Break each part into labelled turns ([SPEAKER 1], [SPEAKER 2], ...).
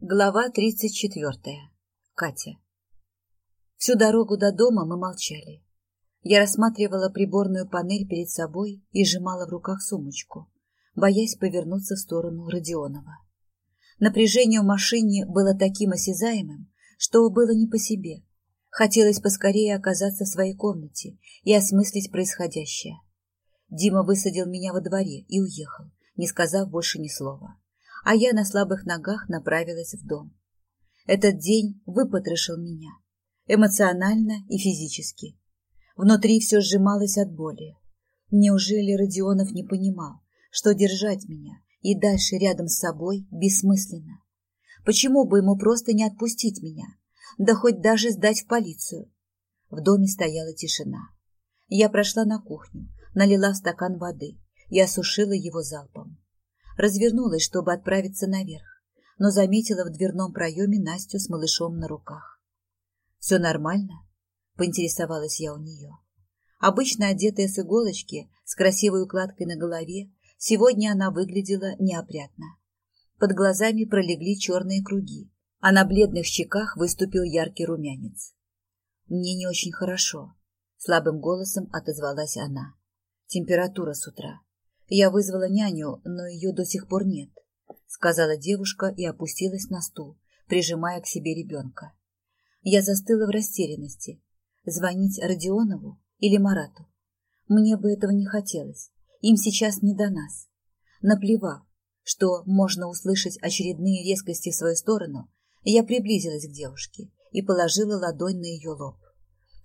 [SPEAKER 1] Глава тридцать четвертая. Катя. Всю дорогу до дома мы молчали. Я рассматривала приборную панель перед собой и сжимала в руках сумочку, боясь повернуться в сторону Родионова. Напряжение в машине было таким осязаемым, что было не по себе. Хотелось поскорее оказаться в своей комнате и осмыслить происходящее. Дима высадил меня во дворе и уехал, не сказав больше ни слова а я на слабых ногах направилась в дом. Этот день выпотрошил меня, эмоционально и физически. Внутри все сжималось от боли. Неужели Родионов не понимал, что держать меня и дальше рядом с собой бессмысленно? Почему бы ему просто не отпустить меня, да хоть даже сдать в полицию? В доме стояла тишина. Я прошла на кухню, налила стакан воды и осушила его залпом развернулась, чтобы отправиться наверх, но заметила в дверном проеме Настю с малышом на руках. «Все нормально?» — поинтересовалась я у нее. Обычно одетая с иголочки, с красивой укладкой на голове, сегодня она выглядела неопрятно. Под глазами пролегли черные круги, а на бледных щеках выступил яркий румянец. «Мне не очень хорошо», — слабым голосом отозвалась она. «Температура с утра. Я вызвала няню, но ее до сих пор нет, сказала девушка и опустилась на стул, прижимая к себе ребенка. Я застыла в растерянности. Звонить Родионову или Марату? Мне бы этого не хотелось. Им сейчас не до нас. Наплевав, что можно услышать очередные резкости в свою сторону, я приблизилась к девушке и положила ладонь на ее лоб.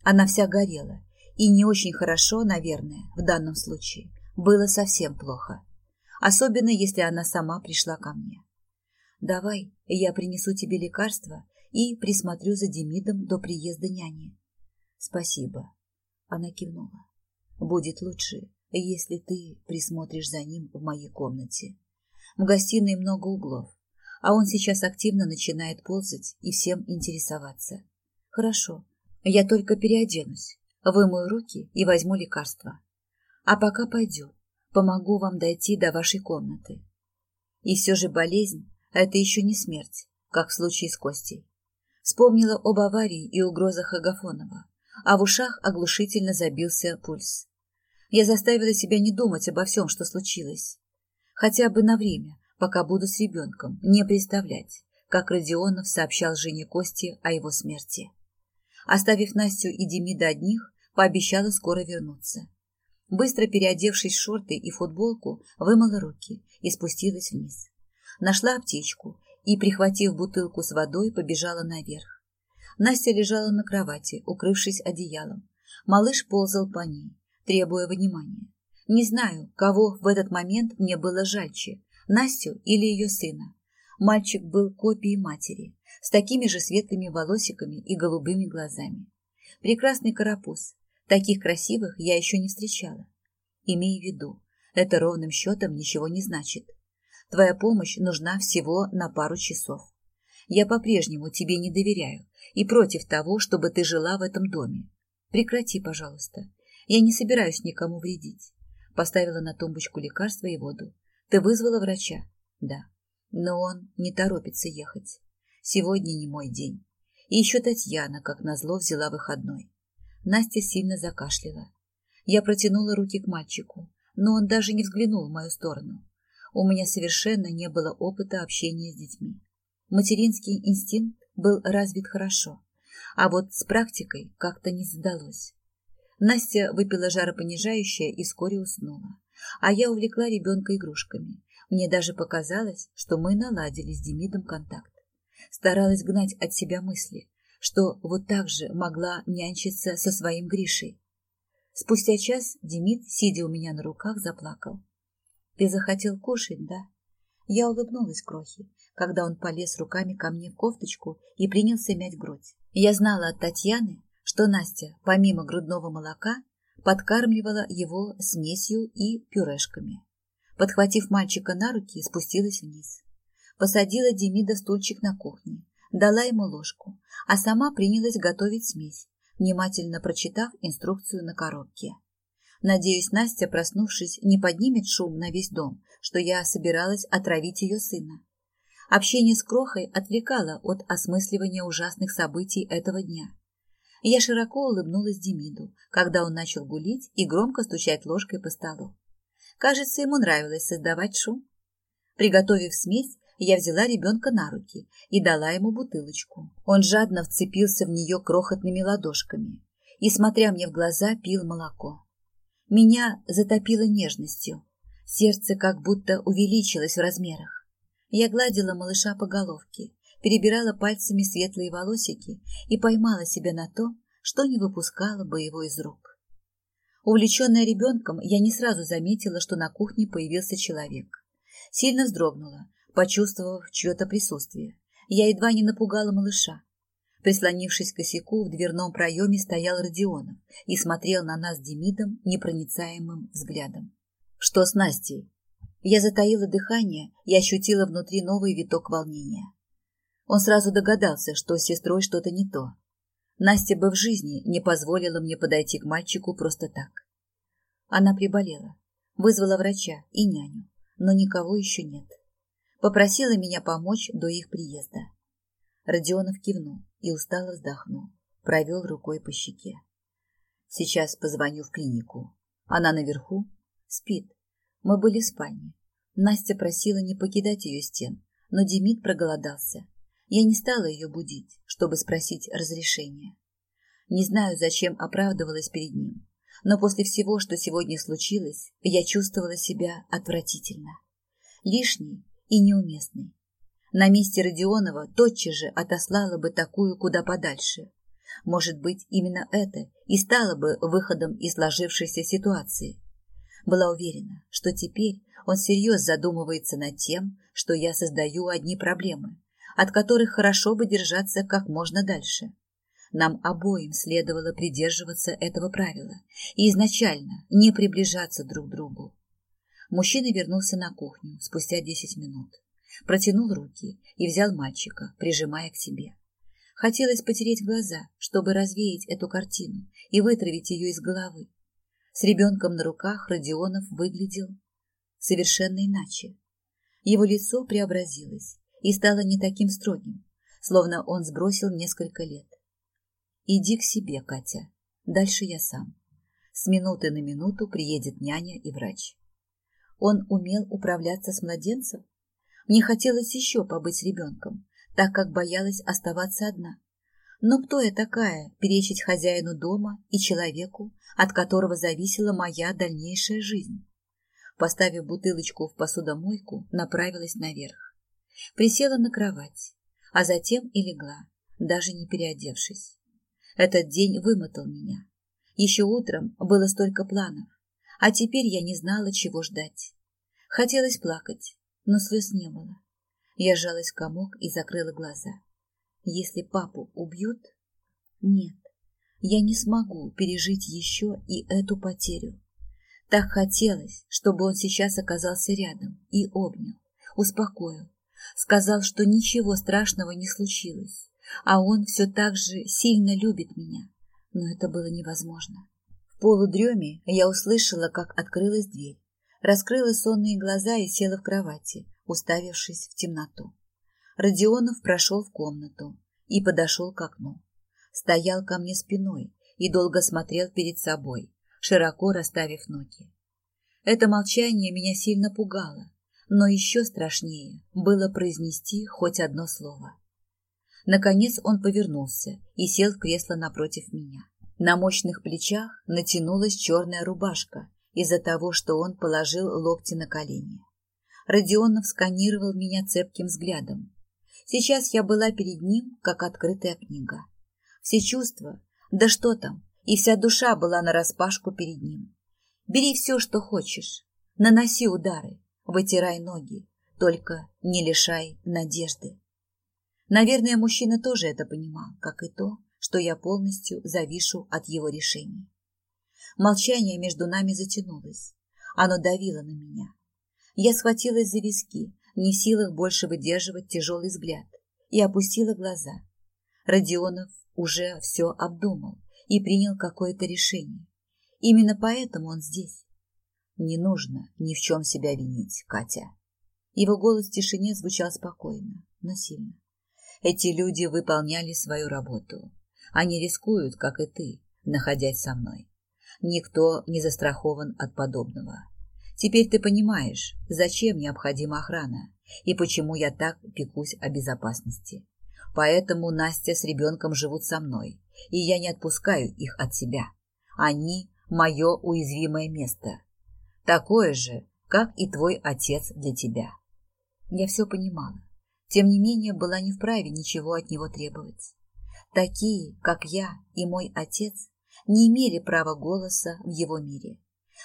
[SPEAKER 1] Она вся горела, и не очень хорошо, наверное, в данном случае было совсем плохо. Особенно, если она сама пришла ко мне. «Давай, я принесу тебе лекарства и присмотрю за Демидом до приезда няни». «Спасибо», — она кивнула. «Будет лучше, если ты присмотришь за ним в моей комнате. В гостиной много углов, а он сейчас активно начинает ползать и всем интересоваться. Хорошо, я только переоденусь, вымою руки и возьму лекарства. А пока пойдем, помогу вам дойти до вашей комнаты. И все же болезнь – это еще не смерть, как в случае с Костей. Вспомнила об аварии и угрозах Агафонова, а в ушах оглушительно забился пульс. Я заставила себя не думать обо всем, что случилось. Хотя бы на время, пока буду с ребенком, не представлять, как Родионов сообщал жене Кости о его смерти. Оставив Настю и Демида одних, пообещала скоро вернуться. Быстро переодевшись в шорты и футболку, вымыла руки и спустилась вниз. Нашла аптечку и, прихватив бутылку с водой, побежала наверх. Настя лежала на кровати, укрывшись одеялом. Малыш ползал по ней, требуя внимания. Не знаю, кого в этот момент мне было жальче, Настю или ее сына. Мальчик был копией матери, с такими же светлыми волосиками и голубыми глазами. Прекрасный карапуз, Таких красивых я еще не встречала. Имей в виду, это ровным счетом ничего не значит. Твоя помощь нужна всего на пару часов. Я по-прежнему тебе не доверяю и против того, чтобы ты жила в этом доме. Прекрати, пожалуйста. Я не собираюсь никому вредить. Поставила на тумбочку лекарства и воду. Ты вызвала врача? Да. Но он не торопится ехать. Сегодня не мой день. И еще Татьяна, как назло, взяла выходной. Настя сильно закашляла. Я протянула руки к мальчику, но он даже не взглянул в мою сторону. У меня совершенно не было опыта общения с детьми. Материнский инстинкт был развит хорошо, а вот с практикой как-то не задалось. Настя выпила жаропонижающее и вскоре уснула, а я увлекла ребенка игрушками. Мне даже показалось, что мы наладили с Демидом контакт. Старалась гнать от себя мысли, что вот так же могла нянчиться со своим Гришей. Спустя час Демид, сидя у меня на руках, заплакал. «Ты захотел кушать, да?» Я улыбнулась Крохе, когда он полез руками ко мне в кофточку и принялся мять грудь. Я знала от Татьяны, что Настя, помимо грудного молока, подкармливала его смесью и пюрешками. Подхватив мальчика на руки, спустилась вниз. Посадила Демида стульчик на кухне, дала ему ложку, а сама принялась готовить смесь, внимательно прочитав инструкцию на коробке. Надеюсь, Настя, проснувшись, не поднимет шум на весь дом, что я собиралась отравить ее сына. Общение с Крохой отвлекало от осмысливания ужасных событий этого дня. Я широко улыбнулась Демиду, когда он начал гулить и громко стучать ложкой по столу. Кажется, ему нравилось создавать шум. Приготовив смесь, я взяла ребенка на руки и дала ему бутылочку. Он жадно вцепился в нее крохотными ладошками и, смотря мне в глаза, пил молоко. Меня затопило нежностью. Сердце как будто увеличилось в размерах. Я гладила малыша по головке, перебирала пальцами светлые волосики и поймала себя на том, что не выпускала бы его из рук. Увлеченная ребенком, я не сразу заметила, что на кухне появился человек. Сильно вздрогнула, почувствовав чье-то присутствие. Я едва не напугала малыша. Прислонившись к косяку, в дверном проеме стоял Родионов и смотрел на нас Демидом непроницаемым взглядом. «Что с Настей?» Я затаила дыхание и ощутила внутри новый виток волнения. Он сразу догадался, что с сестрой что-то не то. Настя бы в жизни не позволила мне подойти к мальчику просто так. Она приболела, вызвала врача и няню, но никого еще нет. Попросила меня помочь до их приезда. Родионов кивнул и устало вздохнул, провел рукой по щеке. Сейчас позвоню в клинику. Она наверху? Спит. Мы были в спальне. Настя просила не покидать ее стен, но Демид проголодался. Я не стала ее будить, чтобы спросить разрешения. Не знаю, зачем оправдывалась перед ним, но после всего, что сегодня случилось, я чувствовала себя отвратительно. Лишней и неуместной. На месте Родионова тотчас же отослала бы такую куда подальше. Может быть, именно это и стало бы выходом из сложившейся ситуации. Была уверена, что теперь он всерьез задумывается над тем, что я создаю одни проблемы, от которых хорошо бы держаться как можно дальше. Нам обоим следовало придерживаться этого правила и изначально не приближаться друг к другу. Мужчина вернулся на кухню спустя десять минут протянул руки и взял мальчика, прижимая к себе. Хотелось потереть глаза, чтобы развеять эту картину и вытравить ее из головы. С ребенком на руках Родионов выглядел совершенно иначе. Его лицо преобразилось и стало не таким строгим, словно он сбросил несколько лет. «Иди к себе, Катя. Дальше я сам. С минуты на минуту приедет няня и врач». Он умел управляться с младенцем? Мне хотелось еще побыть с ребенком, так как боялась оставаться одна. Но кто я такая, перечить хозяину дома и человеку, от которого зависела моя дальнейшая жизнь? Поставив бутылочку в посудомойку, направилась наверх. Присела на кровать, а затем и легла, даже не переодевшись. Этот день вымотал меня. Еще утром было столько планов, а теперь я не знала, чего ждать. Хотелось плакать, но слез не было. Я сжалась в комок и закрыла глаза. Если папу убьют? Нет, я не смогу пережить еще и эту потерю. Так хотелось, чтобы он сейчас оказался рядом и обнял, успокоил, сказал, что ничего страшного не случилось, а он все так же сильно любит меня. Но это было невозможно. Полудреме я услышала, как открылась дверь раскрыла сонные глаза и села в кровати, уставившись в темноту. Родионов прошел в комнату и подошел к окну. Стоял ко мне спиной и долго смотрел перед собой, широко расставив ноги. Это молчание меня сильно пугало, но еще страшнее было произнести хоть одно слово. Наконец он повернулся и сел в кресло напротив меня. На мощных плечах натянулась черная рубашка из-за того, что он положил локти на колени. Родионов сканировал меня цепким взглядом. Сейчас я была перед ним, как открытая книга. Все чувства, да что там, и вся душа была нараспашку перед ним. Бери все, что хочешь, наноси удары, вытирай ноги, только не лишай надежды. Наверное, мужчина тоже это понимал, как и то, что я полностью завишу от его решений. Молчание между нами затянулось. Оно давило на меня. Я схватилась за виски, не в силах больше выдерживать тяжелый взгляд, и опустила глаза. Родионов уже все обдумал и принял какое-то решение. Именно поэтому он здесь. Не нужно ни в чем себя винить, Катя. Его голос в тишине звучал спокойно, но сильно. Эти люди выполняли свою работу. Они рискуют, как и ты, находясь со мной. Никто не застрахован от подобного. Теперь ты понимаешь, зачем необходима охрана и почему я так пекусь о безопасности. Поэтому Настя с ребенком живут со мной, и я не отпускаю их от себя. Они – мое уязвимое место. Такое же, как и твой отец для тебя. Я все понимала. Тем не менее, была не вправе ничего от него требовать. Такие, как я и мой отец, не имели права голоса в его мире.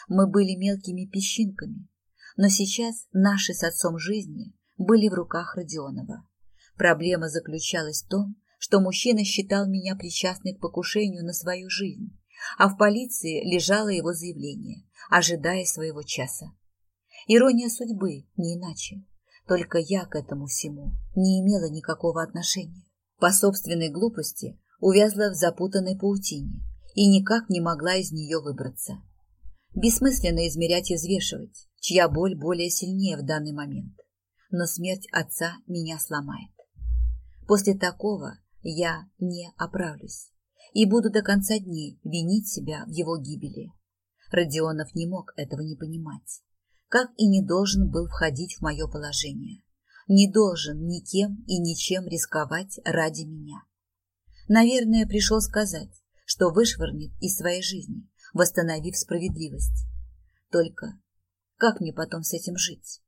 [SPEAKER 1] Мы были мелкими песчинками, но сейчас наши с отцом жизни были в руках Родионова. Проблема заключалась в том, что мужчина считал меня причастной к покушению на свою жизнь, а в полиции лежало его заявление, ожидая своего часа. Ирония судьбы, не иначе. Только я к этому всему не имела никакого отношения. По собственной глупости увязла в запутанной паутине и никак не могла из нее выбраться. Бессмысленно измерять и взвешивать, чья боль более сильнее в данный момент. Но смерть отца меня сломает. После такого я не оправлюсь и буду до конца дней винить себя в его гибели. Родионов не мог этого не понимать как и не должен был входить в мое положение. Не должен никем и ничем рисковать ради меня. Наверное, пришел сказать, что вышвырнет из своей жизни, восстановив справедливость. Только как мне потом с этим жить?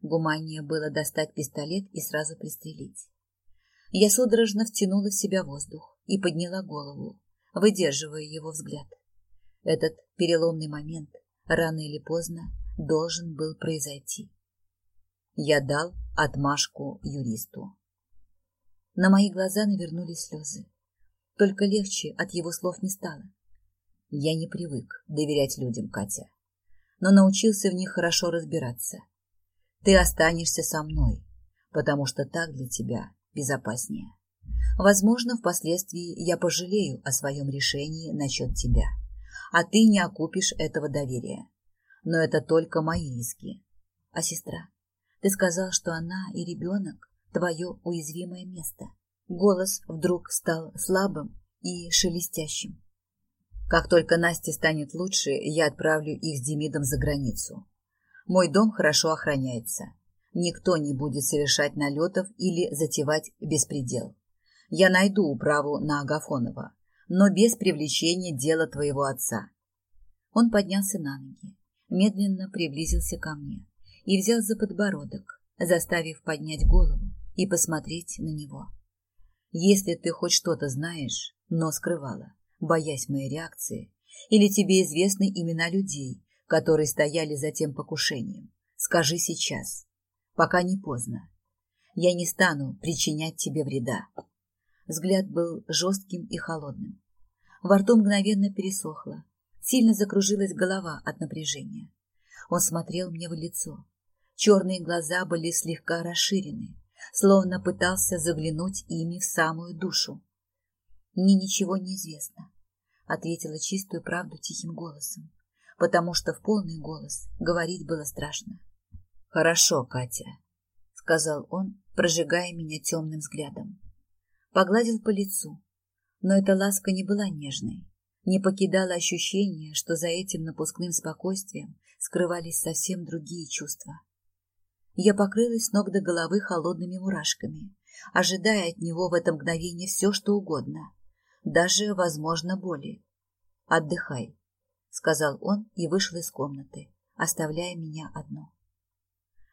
[SPEAKER 1] Гуманнее было достать пистолет и сразу пристрелить. Я судорожно втянула в себя воздух и подняла голову, выдерживая его взгляд. Этот переломный момент рано или поздно должен был произойти. Я дал отмашку юристу. На мои глаза навернулись слезы. Только легче от его слов не стало. Я не привык доверять людям, Катя, но научился в них хорошо разбираться. Ты останешься со мной, потому что так для тебя безопаснее. Возможно, впоследствии я пожалею о своем решении насчет тебя, а ты не окупишь этого доверия но это только мои риски. А сестра, ты сказал, что она и ребенок – твое уязвимое место. Голос вдруг стал слабым и шелестящим. Как только Насте станет лучше, я отправлю их с Демидом за границу. Мой дом хорошо охраняется. Никто не будет совершать налетов или затевать беспредел. Я найду управу на Агафонова, но без привлечения дела твоего отца. Он поднялся на ноги медленно приблизился ко мне и взял за подбородок, заставив поднять голову и посмотреть на него. Если ты хоть что-то знаешь, но скрывала, боясь моей реакции, или тебе известны имена людей, которые стояли за тем покушением, скажи сейчас, пока не поздно. Я не стану причинять тебе вреда. Взгляд был жестким и холодным. Во рту мгновенно пересохло, Сильно закружилась голова от напряжения. Он смотрел мне в лицо. Черные глаза были слегка расширены, словно пытался заглянуть ими в самую душу. «Мне ничего не известно», — ответила чистую правду тихим голосом, потому что в полный голос говорить было страшно. «Хорошо, Катя», — сказал он, прожигая меня темным взглядом. Погладил по лицу, но эта ласка не была нежной, не покидало ощущение, что за этим напускным спокойствием скрывались совсем другие чувства. Я покрылась с ног до головы холодными мурашками, ожидая от него в это мгновение все, что угодно, даже, возможно, боли. «Отдыхай», — сказал он и вышел из комнаты, оставляя меня одну.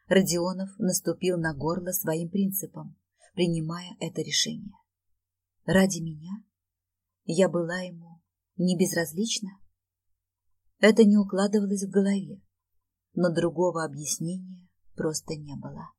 [SPEAKER 1] Родионов наступил на горло своим принципом, принимая это решение. Ради меня я была ему не безразлично? Это не укладывалось в голове, но другого объяснения просто не было.